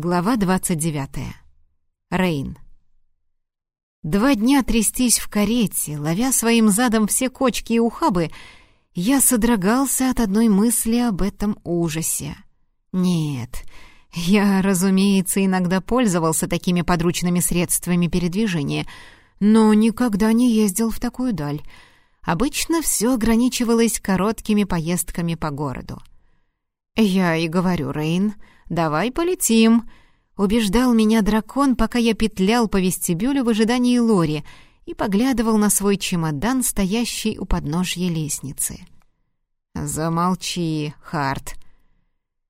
Глава 29. Рейн. Два дня трястись в карете, ловя своим задом все кочки и ухабы, я содрогался от одной мысли об этом ужасе. Нет, я, разумеется, иногда пользовался такими подручными средствами передвижения, но никогда не ездил в такую даль. Обычно все ограничивалось короткими поездками по городу. Я и говорю, Рейн, «Давай полетим», — убеждал меня дракон, пока я петлял по вестибюлю в ожидании Лори и поглядывал на свой чемодан, стоящий у подножья лестницы. «Замолчи, Харт».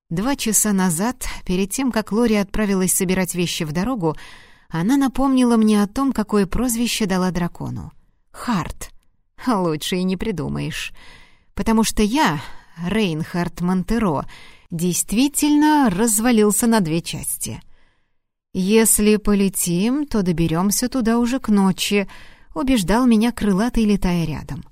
Два часа назад, перед тем, как Лори отправилась собирать вещи в дорогу, она напомнила мне о том, какое прозвище дала дракону. «Харт». Лучше и не придумаешь. Потому что я, Рейнхард Монтеро, действительно развалился на две части. «Если полетим, то доберемся туда уже к ночи», — убеждал меня крылатый, летая рядом.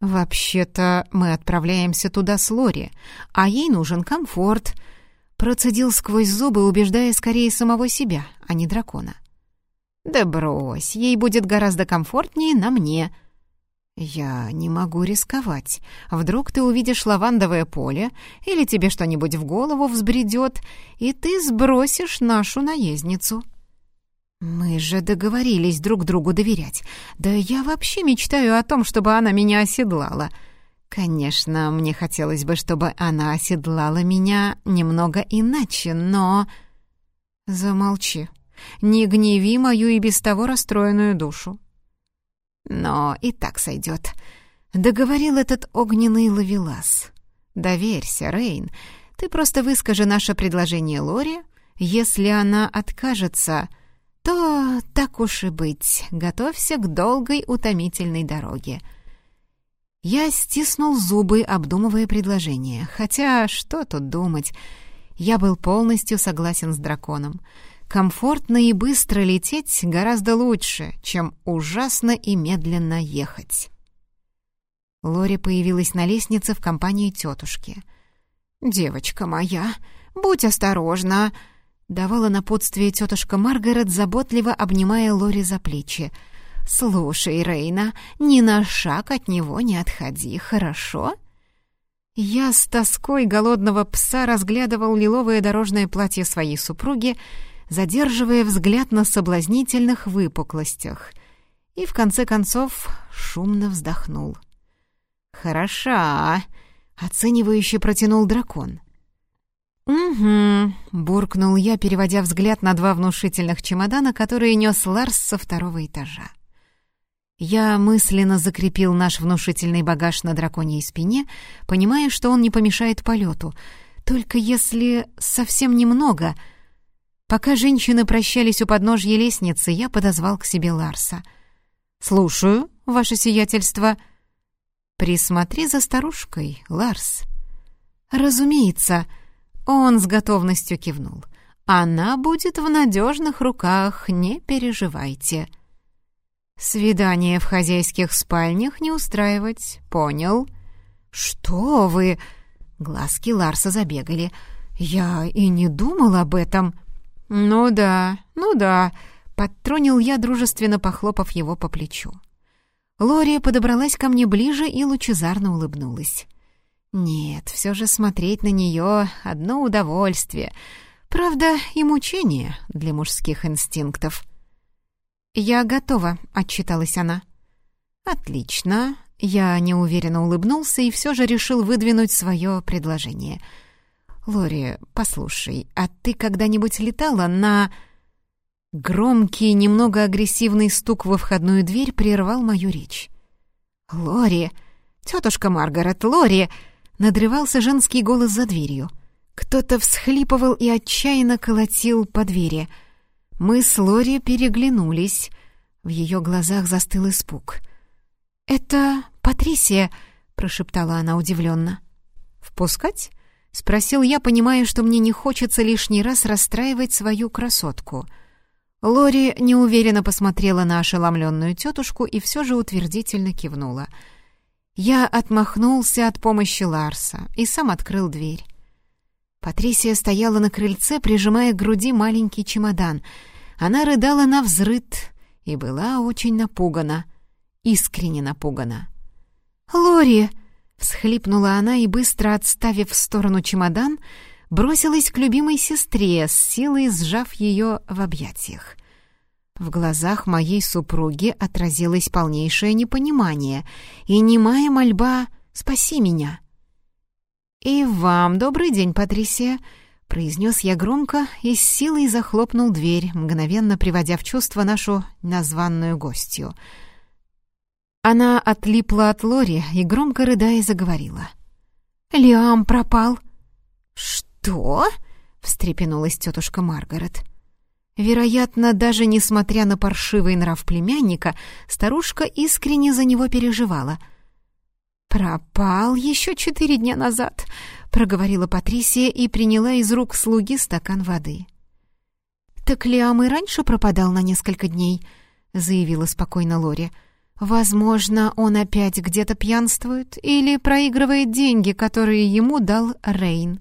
«Вообще-то мы отправляемся туда с Лори, а ей нужен комфорт», — процедил сквозь зубы, убеждая скорее самого себя, а не дракона. «Да брось, ей будет гораздо комфортнее на мне», — «Я не могу рисковать. Вдруг ты увидишь лавандовое поле, или тебе что-нибудь в голову взбредет, и ты сбросишь нашу наездницу». «Мы же договорились друг другу доверять. Да я вообще мечтаю о том, чтобы она меня оседлала. Конечно, мне хотелось бы, чтобы она оседлала меня немного иначе, но...» «Замолчи. Не гневи мою и без того расстроенную душу. Но и так сойдет. Договорил этот огненный ловелас. Доверься, Рейн. Ты просто выскажи наше предложение Лоре. Если она откажется, то, так уж и быть, готовься к долгой утомительной дороге. Я стиснул зубы, обдумывая предложение. Хотя, что тут думать? Я был полностью согласен с драконом. Комфортно и быстро лететь гораздо лучше, чем ужасно и медленно ехать. Лори появилась на лестнице в компании тетушки. «Девочка моя, будь осторожна!» давала напутствие тетушка Маргарет, заботливо обнимая Лори за плечи. «Слушай, Рейна, ни на шаг от него не отходи, хорошо?» Я с тоской голодного пса разглядывал лиловое дорожное платье своей супруги задерживая взгляд на соблазнительных выпуклостях, и в конце концов шумно вздохнул. «Хороша!» — оценивающе протянул дракон. «Угу», — буркнул я, переводя взгляд на два внушительных чемодана, которые нес Ларс со второго этажа. Я мысленно закрепил наш внушительный багаж на драконьей спине, понимая, что он не помешает полету, только если совсем немного — Пока женщины прощались у подножья лестницы, я подозвал к себе Ларса. «Слушаю, ваше сиятельство». «Присмотри за старушкой, Ларс». «Разумеется», — он с готовностью кивнул. «Она будет в надежных руках, не переживайте». «Свидание в хозяйских спальнях не устраивать, понял?» «Что вы?» Глазки Ларса забегали. «Я и не думал об этом». «Ну да, ну да», — подтронил я, дружественно похлопав его по плечу. Лори подобралась ко мне ближе и лучезарно улыбнулась. «Нет, все же смотреть на нее — одно удовольствие. Правда, и мучение для мужских инстинктов». «Я готова», — отчиталась она. «Отлично». Я неуверенно улыбнулся и все же решил выдвинуть свое предложение — «Лори, послушай, а ты когда-нибудь летала на...» Громкий, немного агрессивный стук во входную дверь прервал мою речь. «Лори! Тетушка Маргарет, Лори!» Надрывался женский голос за дверью. Кто-то всхлипывал и отчаянно колотил по двери. Мы с Лори переглянулись. В ее глазах застыл испуг. «Это Патрисия!» — прошептала она удивленно. «Впускать?» — спросил я, понимая, что мне не хочется лишний раз расстраивать свою красотку. Лори неуверенно посмотрела на ошеломленную тетушку и все же утвердительно кивнула. Я отмахнулся от помощи Ларса и сам открыл дверь. Патрисия стояла на крыльце, прижимая к груди маленький чемодан. Она рыдала на взрыд и была очень напугана, искренне напугана. «Лори!» — всхлипнула она и, быстро отставив в сторону чемодан, бросилась к любимой сестре, с силой сжав ее в объятиях. В глазах моей супруги отразилось полнейшее непонимание и немая мольба «Спаси меня!» «И вам добрый день, Патрисия!» — произнес я громко и с силой захлопнул дверь, мгновенно приводя в чувство нашу названную гостью. Она отлипла от Лори и, громко рыдая, заговорила. «Лиам пропал!» «Что?» — встрепенулась тетушка Маргарет. Вероятно, даже несмотря на паршивый нрав племянника, старушка искренне за него переживала — «Пропал еще четыре дня назад», — проговорила Патрисия и приняла из рук слуги стакан воды. «Так Лиам и раньше пропадал на несколько дней», — заявила спокойно Лори. «Возможно, он опять где-то пьянствует или проигрывает деньги, которые ему дал Рейн».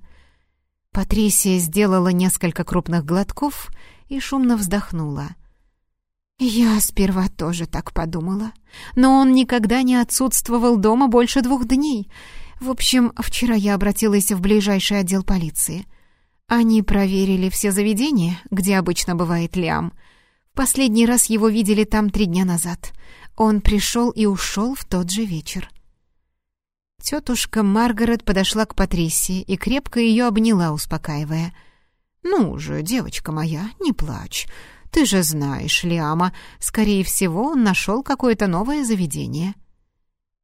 Патрисия сделала несколько крупных глотков и шумно вздохнула. «Я сперва тоже так подумала. Но он никогда не отсутствовал дома больше двух дней. В общем, вчера я обратилась в ближайший отдел полиции. Они проверили все заведения, где обычно бывает Лиам. Последний раз его видели там три дня назад. Он пришел и ушел в тот же вечер». Тетушка Маргарет подошла к Патрисии и крепко ее обняла, успокаивая. «Ну же, девочка моя, не плачь. Ты же знаешь, Лиама, скорее всего, он нашел какое-то новое заведение».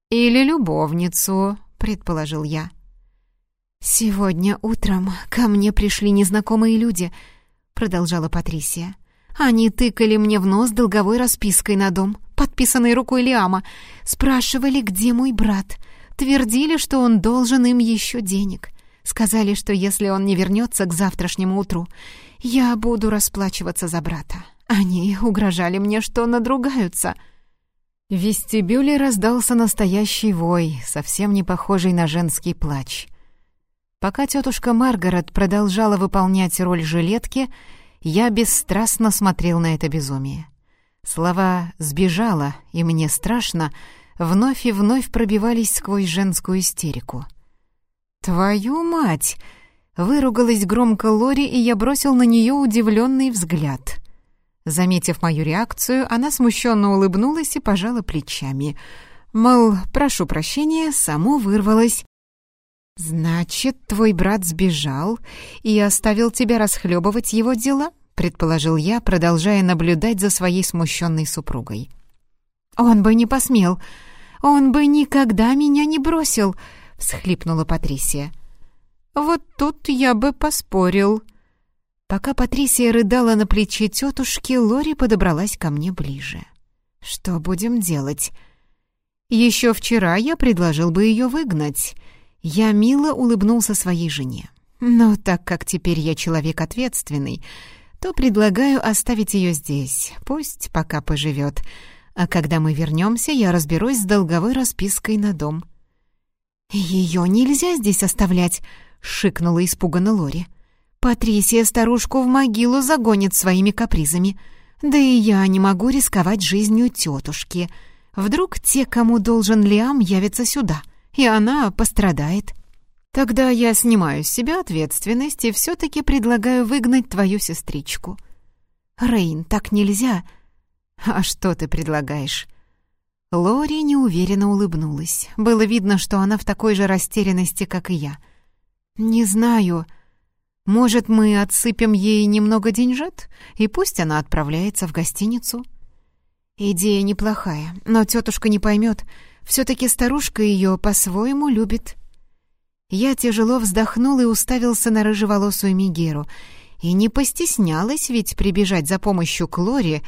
«Или любовницу», — предположил я. «Сегодня утром ко мне пришли незнакомые люди», — продолжала Патрисия. «Они тыкали мне в нос долговой распиской на дом, подписанной рукой Лиама, спрашивали, где мой брат, твердили, что он должен им еще денег». Сказали, что если он не вернется к завтрашнему утру, я буду расплачиваться за брата. Они угрожали мне, что надругаются. В вестибюле раздался настоящий вой, совсем не похожий на женский плач. Пока тетушка Маргарет продолжала выполнять роль жилетки, я бесстрастно смотрел на это безумие. Слова «сбежала» и «мне страшно» вновь и вновь пробивались сквозь женскую истерику. «Твою мать!» — выругалась громко Лори, и я бросил на нее удивленный взгляд. Заметив мою реакцию, она смущенно улыбнулась и пожала плечами. Мол, прошу прощения, само вырвалось. «Значит, твой брат сбежал и оставил тебя расхлебывать его дела?» — предположил я, продолжая наблюдать за своей смущенной супругой. «Он бы не посмел. Он бы никогда меня не бросил», — всхлипнула Патрисия. «Вот тут я бы поспорил». Пока Патрисия рыдала на плече тетушки, Лори подобралась ко мне ближе. «Что будем делать?» «Еще вчера я предложил бы ее выгнать». Я мило улыбнулся своей жене. «Но так как теперь я человек ответственный, то предлагаю оставить ее здесь, пусть пока поживет. А когда мы вернемся, я разберусь с долговой распиской на дом». «Ее нельзя здесь оставлять», — шикнула испуганно Лори. «Патрисия старушку в могилу загонит своими капризами. Да и я не могу рисковать жизнью тетушки. Вдруг те, кому должен Лиам, явятся сюда, и она пострадает». «Тогда я снимаю с себя ответственность и все-таки предлагаю выгнать твою сестричку». «Рейн, так нельзя». «А что ты предлагаешь?» Лори неуверенно улыбнулась. Было видно, что она в такой же растерянности, как и я. «Не знаю. Может, мы отсыпем ей немного деньжат, и пусть она отправляется в гостиницу?» «Идея неплохая, но тетушка не поймет. Все-таки старушка ее по-своему любит». Я тяжело вздохнул и уставился на рыжеволосую Мигеру. И не постеснялась ведь прибежать за помощью к Лори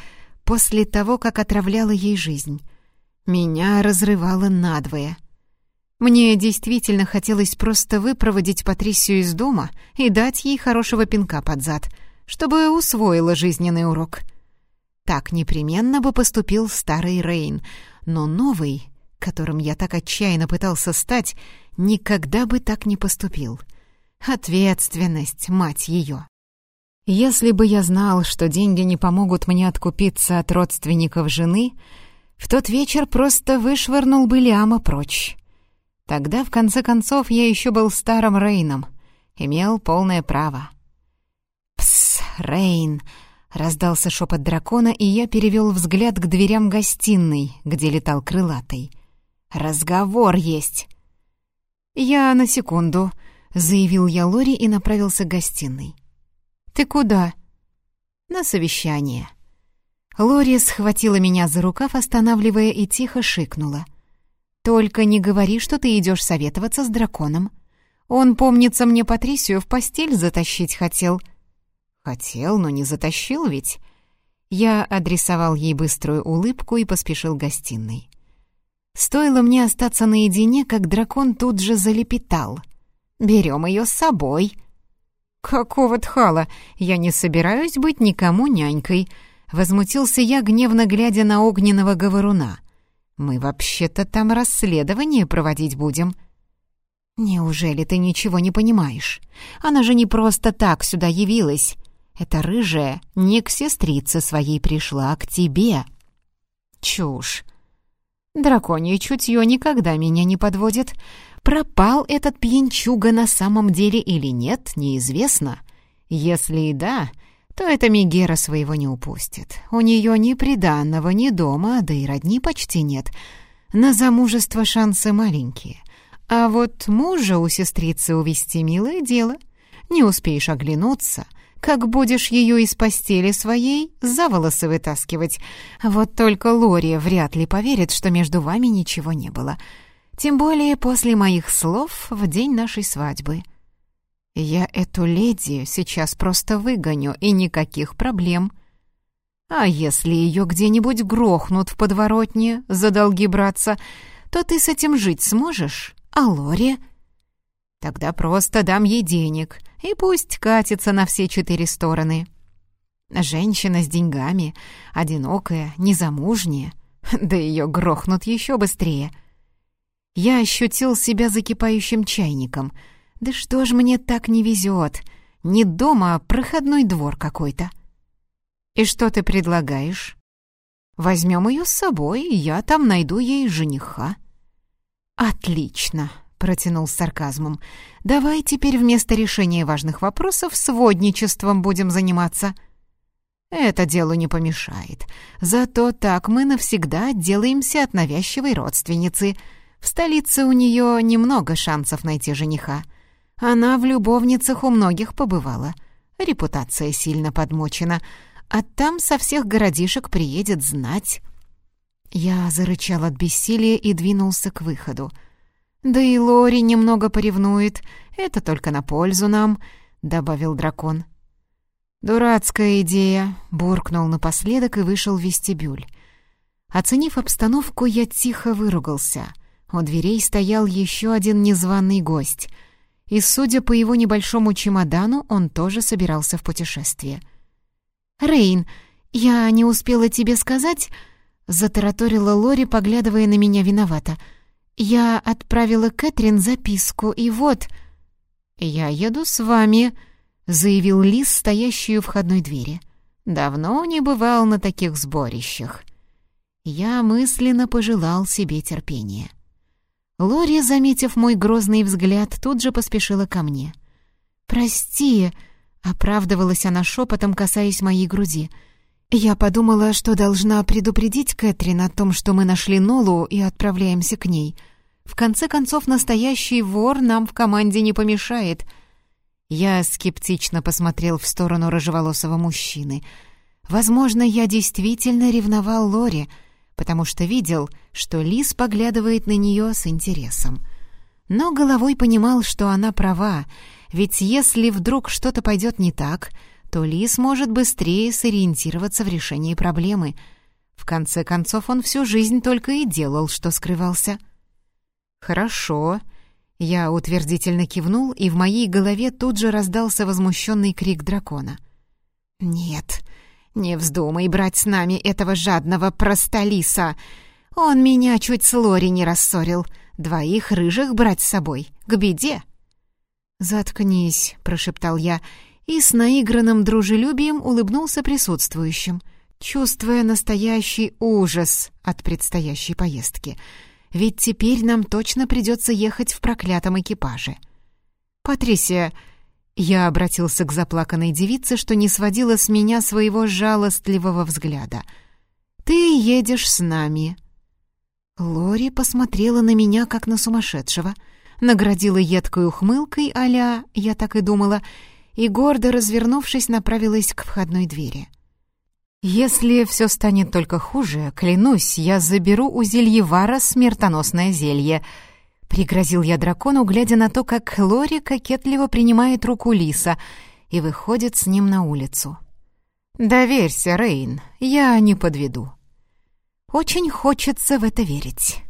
после того, как отравляла ей жизнь. Меня разрывало надвое. Мне действительно хотелось просто выпроводить Патрисию из дома и дать ей хорошего пинка под зад, чтобы усвоила жизненный урок. Так непременно бы поступил старый Рейн, но новый, которым я так отчаянно пытался стать, никогда бы так не поступил. Ответственность, мать ее. Если бы я знал, что деньги не помогут мне откупиться от родственников жены, в тот вечер просто вышвырнул бы Лиама прочь. Тогда, в конце концов, я еще был старым Рейном, имел полное право. «Пс, Рейн!» — раздался шепот дракона, и я перевел взгляд к дверям гостиной, где летал крылатый. «Разговор есть!» «Я на секунду», — заявил я Лори и направился к гостиной. «Ты куда?» «На совещание». Лори схватила меня за рукав, останавливая, и тихо шикнула. «Только не говори, что ты идешь советоваться с драконом. Он, помнится, мне Патрисию в постель затащить хотел». «Хотел, но не затащил ведь». Я адресовал ей быструю улыбку и поспешил к гостиной. Стоило мне остаться наедине, как дракон тут же залепетал. «Берем ее с собой». «Какого тхала? Я не собираюсь быть никому нянькой», — возмутился я, гневно глядя на огненного говоруна. «Мы вообще-то там расследование проводить будем». «Неужели ты ничего не понимаешь? Она же не просто так сюда явилась. Эта рыжая не к сестрице своей пришла, а к тебе». «Чушь. Драконье чутье никогда меня не подводит. Пропал этот пьянчуга на самом деле или нет, неизвестно. Если и да, то эта Мегера своего не упустит. У нее ни приданного, ни дома, да и родни почти нет. На замужество шансы маленькие. А вот мужа у сестрицы увести милое дело. Не успеешь оглянуться, как будешь ее из постели своей за волосы вытаскивать. Вот только Лори вряд ли поверит, что между вами ничего не было. Тем более после моих слов в день нашей свадьбы. Я эту леди сейчас просто выгоню, и никаких проблем. А если ее где-нибудь грохнут в подворотне за долги браться, то ты с этим жить сможешь? А Лори? Тогда просто дам ей денег, и пусть катится на все четыре стороны. Женщина с деньгами, одинокая, незамужняя, да ее грохнут еще быстрее — я ощутил себя закипающим чайником. Да что ж мне так не везет? Не дома, а проходной двор какой-то. И что ты предлагаешь? Возьмем ее с собой, я там найду ей жениха. Отлично, протянул с сарказмом. Давай теперь вместо решения важных вопросов сводничеством будем заниматься. Это делу не помешает. Зато так мы навсегда отделаемся от навязчивой родственницы — в столице у нее немного шансов найти жениха. Она в любовницах у многих побывала. Репутация сильно подмочена. А там со всех городишек приедет знать. Я зарычал от бессилия и двинулся к выходу. «Да и Лори немного поревнует. Это только на пользу нам», — добавил дракон. «Дурацкая идея», — буркнул напоследок и вышел в вестибюль. Оценив обстановку, я тихо выругался — у дверей стоял еще один незваный гость, и, судя по его небольшому чемодану, он тоже собирался в путешествие. «Рейн, я не успела тебе сказать...» — затараторила Лори, поглядывая на меня виновато. «Я отправила Кэтрин записку, и вот...» «Я еду с вами», — заявил Лис, стоящий у входной двери. «Давно не бывал на таких сборищах». Я мысленно пожелал себе терпения. Лори, заметив мой грозный взгляд, тут же поспешила ко мне. «Прости», — оправдывалась она шепотом, касаясь моей груди. «Я подумала, что должна предупредить Кэтрин о том, что мы нашли Нолу и отправляемся к ней. В конце концов, настоящий вор нам в команде не помешает». Я скептично посмотрел в сторону рыжеволосого мужчины. «Возможно, я действительно ревновал Лори», — потому что видел, что Лис поглядывает на нее с интересом. Но головой понимал, что она права, ведь если вдруг что-то пойдет не так, то Лис может быстрее сориентироваться в решении проблемы. В конце концов, он всю жизнь только и делал, что скрывался. «Хорошо», я утвердительно кивнул, и в моей голове тут же раздался возмущенный крик дракона. «Нет, «Не вздумай брать с нами этого жадного простолиса! Он меня чуть с Лори не рассорил. Двоих рыжих брать с собой. К беде!» «Заткнись», — прошептал я, и с наигранным дружелюбием улыбнулся присутствующим, чувствуя настоящий ужас от предстоящей поездки. Ведь теперь нам точно придется ехать в проклятом экипаже. «Патрисия», — я обратился к заплаканной девице, что не сводила с меня своего жалостливого взгляда, — «ты едешь с нами». Лори посмотрела на меня, как на сумасшедшего, наградила едкой ухмылкой а я так и думала, и, гордо развернувшись, направилась к входной двери. «Если все станет только хуже, клянусь, я заберу у Зельевара смертоносное зелье», — пригрозил я дракону, глядя на то, как Лори кокетливо принимает руку Лиса и выходит с ним на улицу. «Доверься, Рейн, я не подведу». Очень хочется в это верить.